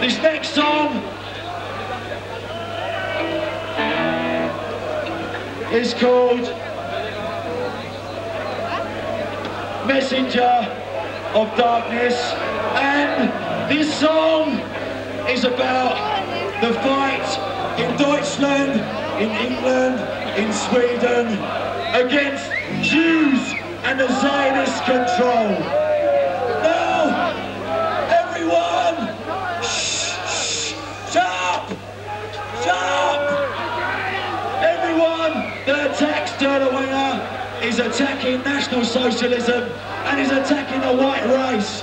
This next song is called Messenger of Darkness and this song is about the fight in Deutschland, in England, in Sweden against Jews. Attacks is attacking National Socialism and is attacking the white race.